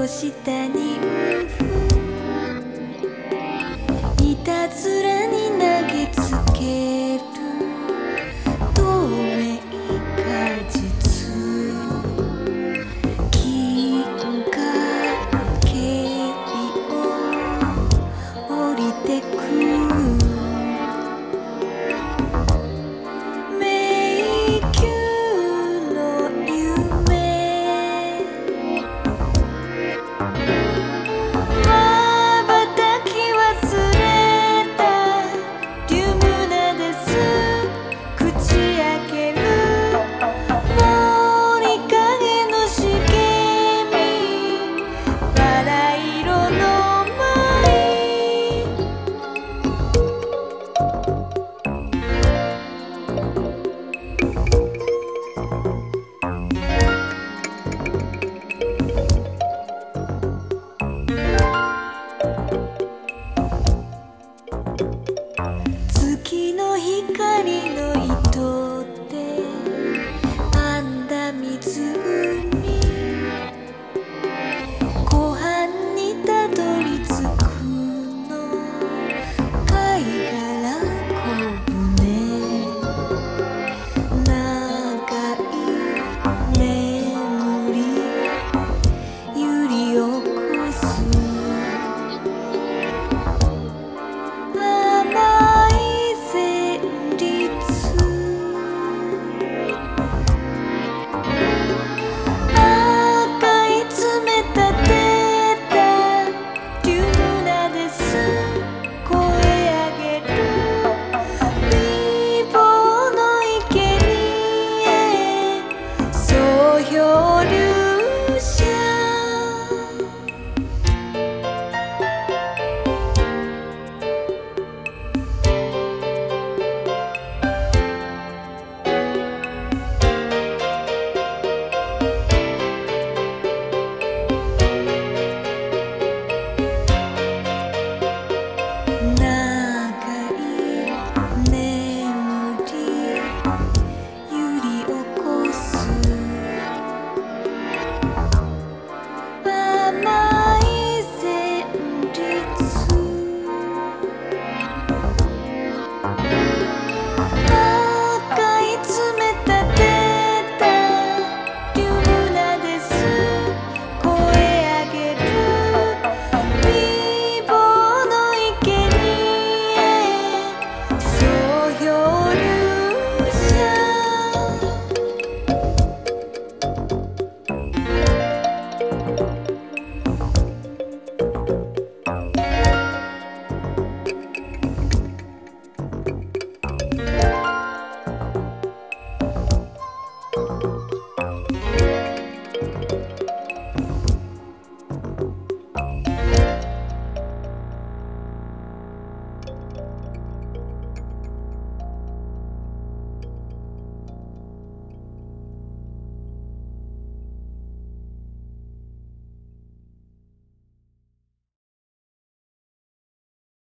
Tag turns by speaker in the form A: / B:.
A: と下に。いたずら月の光の糸 your Bye.